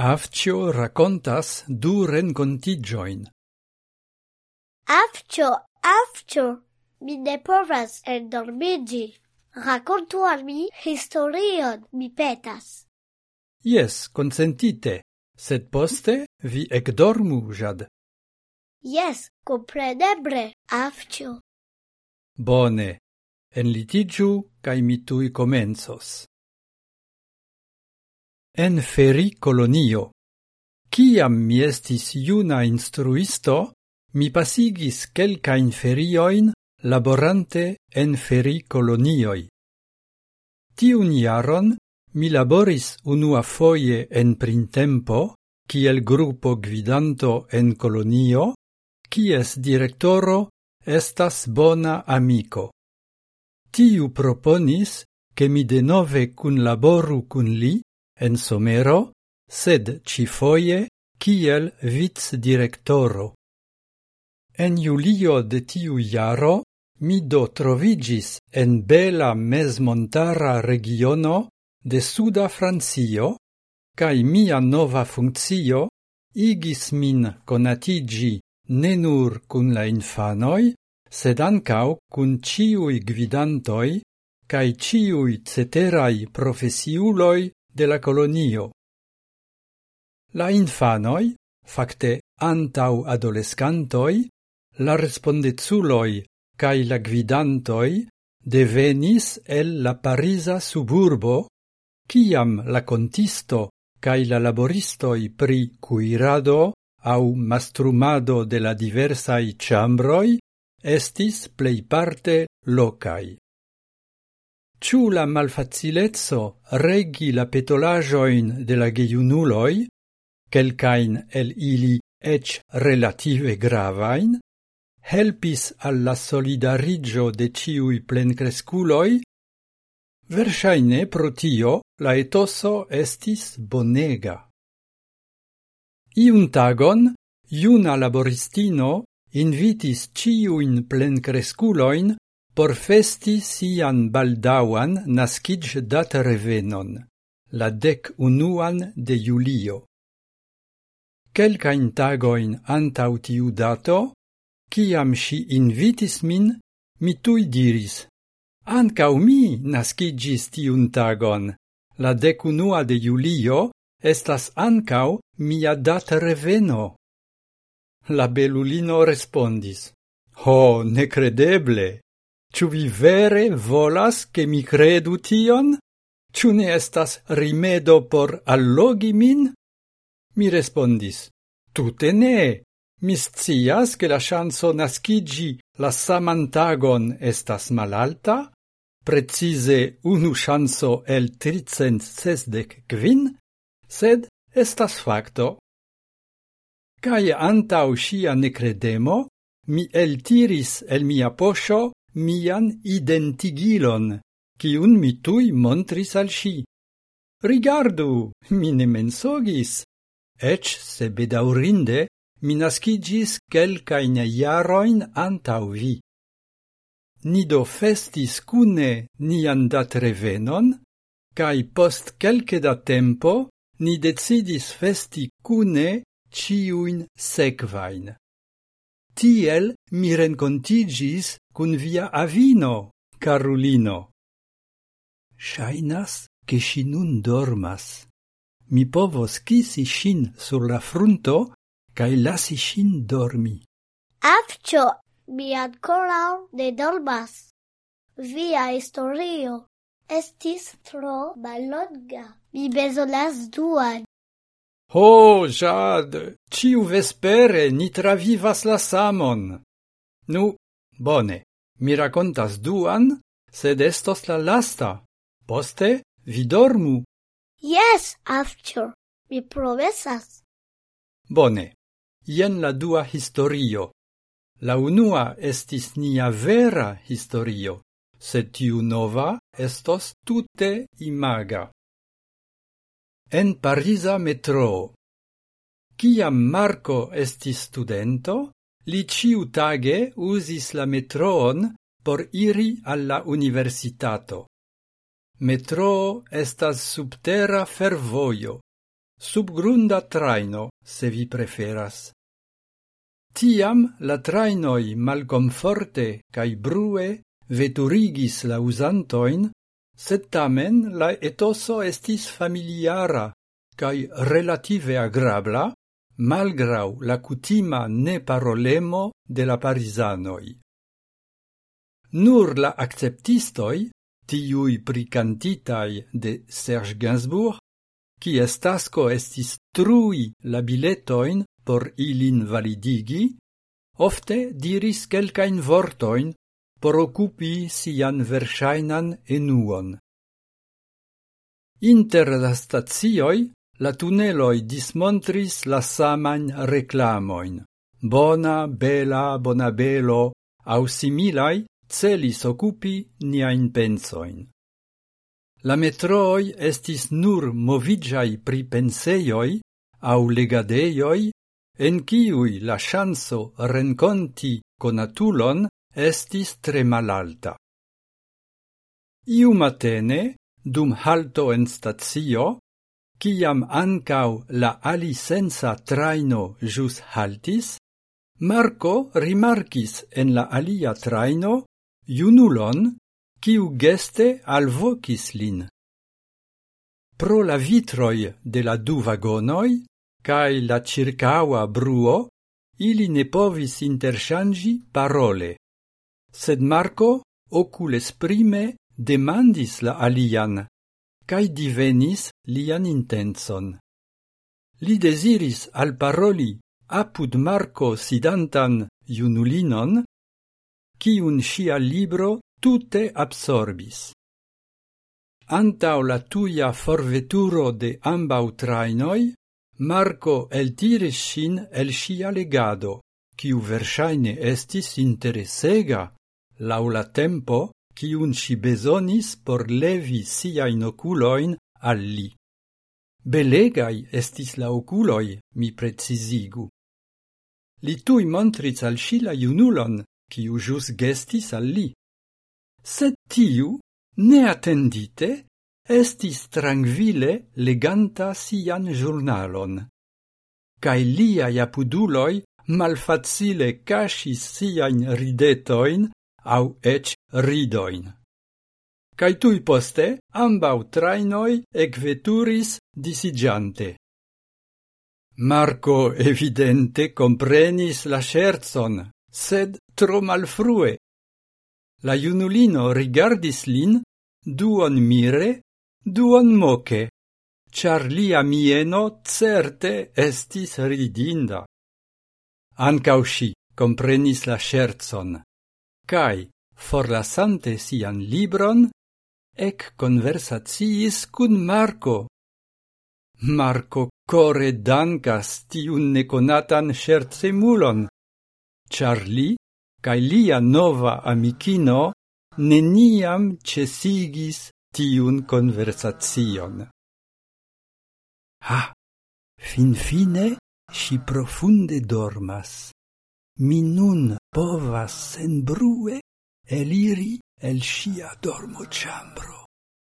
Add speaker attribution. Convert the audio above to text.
Speaker 1: Avcio racontas du rencontigioin.
Speaker 2: Avcio, avcio, mi ne povas endormigi. Racontu al mi historion, mi petas.
Speaker 1: Yes, consentite, sed poste vi ecdormu, Jad.
Speaker 2: Yes, comprenebre, avcio.
Speaker 1: Bone, enlitigiu, cae mi tui comensos en fericolonio. Ciam mi estis iuna instruisto, mi pasigis quelcain ferioin laborante en fericolonioi. Tiun iaron mi laboris unua foie en printempo, kiel grupo gvidanto en colonio, kies directoro estas bona amico. Tiu proponis che mi denove cun laboru cun li en somero, sed cifoie kiel vicdirektoro. En julio de tiu iaro, mi do trovigis en bela mesmontara regiono de suda Francio, cae mia nova funcio igis min conatigi ne nur cun la infanoi, sed ancau cun ciui gvidantoi cae ciui ceterai profesiuloi de la colonio. La infanoi, facte antau adolescantoi, la respondezuloi cae la gvidantoi devenis el la Parisa suburbo, ciam la contisto cae la laboristoi pri cuirado au mastrumado de la diversai chambroi estis plei parte locai. Ciu la malfacilezzo regi la petolajoin de la geiunuloi, quelcain el ili ec relative gravain, helpis alla solidarigio de ciui plencresculoi, versaine pro tio la etoso estis bonega. Iun tagon, iuna laboristino invitis ciuin plencresculoin por festi sian baldaŭan naskiĝdatrevenon, la dec unuan de julio. Quelcain tagoin antau tiu dato, ciam si invitis min, mi tui diris: Ancau mi naskiĝis tiun tagon. La dec unua de julio estas ancau mia datreveno. La belulino respondis: Ho, necredeble! Ĉu vi vere volas, ke mi kredu tion? Ĉu ne estas rimedo por allogi min? Mi respondis, tute ne. Mi scias che la chanso nascigi la saman tagon estas malalta, precize unu chanso el tricent sesdec quin, sed estas facto. Cae antau scia necredemo, mi eltiris el mia poscio mian identigilon, kiun mi tui montris al si. Rigardu, mi ne mensogis, ec se bedaurinde mi nascigis quelcain iaroin antau vi. Nido festis cune nian dat revenon, cae post quelce da tempo ni decidis festi cune ciuin sequain. Tiel mi rencontigis cun via avino, carulino. Shainas che si nun dormas. Mi povos kisi shin sur la frunto cae lasi shin dormi.
Speaker 2: Afcio, mi ancora ne dormas. Via historio estis tro malonga. Mi besonas duan.
Speaker 1: Ho, Jad, ciu vespere ni travivas la samon. Nu, bone, mi racontas duan, sed estos la lasta. Poste, vi dormu.
Speaker 2: Yes, after, mi promesas.
Speaker 1: Bone, jen la dua historio. La unua estis nia vera historio, sed tiu nova estos tute imaga en Parisa metro. Ciam Marco estis studento, li ciutage usis la metroon por iri alla universitato. Metro estas subterra fervoio, subgrunda traino, se vi preferas. Tiam la trainoi malcomforte cae brue veturigis la usantoin sed tamen la etoso estis familiara cae relative agrabla, malgrau la cutima neparolemo de la parisanoi. Nur la acceptistoi, tiui pricantitai de Serge Gainsbourg, qui estasco estis trui la biletoin por ilin validigi, ofte diris quelcain vortoin por okupi sian verŝajnan enuon. Inter la stazioi, la tuneloi dismontris la saman reclamoin. Bona, bela, bonabelo, au similai celis occupi niain pensoin. La metroi estis nur movigiai pripenseioi au legadeioi, en ciui la chanso renconti conatulon estis tre malalta. Iu matene, dum halto en stazio, ciam ancau la alisensa traino jus haltis, Marco rimarcis en la alia traino iunulon, kiu geste alvocis lin. Pro la vitroi de la du vagonoi, cae la circaua bruo, ili ne povis interchangi parole. Sed Marco oculesprime demandis la alian, cae divenis lian intenson. Li desiris al paroli apud Marco sidantan junulinon, ciun sia libro tute absorbis. Antau la tuia forveturo de ambau trainoi, Marco eltiris sin el sia legado, ciu versaine estis interessega laula tempo, kiun si besonis por levi siajn okulojn al li. Belegai estis la oculoi, mi precisigu. Li tui montris al si la iunulon, kiu jus gestis al li. Sed tiu, neatendite, estis tranquille leganta sian ĵurnalon. Cai liaj apuduloi malfacile casis sian ridetoin au ec ridoin. Cai tui poste ambau trainoi ecveturis disigiante. Marco evidente comprenis la scherzon, sed tro malfrue. La iunulino rigardis lin duon mire, duon moke, char lia mieno certe estis ridinda. Ancau comprenis la scherzon cae, forlasante sian libron, ec conversaciis cun Marco. Marco core dancas tiun neconatan scherzemulon, char li, cae lia nova amicino, neniam cesigis tiun conversazion. Ah, fin fine si profunde dormas mi nun povas senbrue eliri el shia dormo chambro.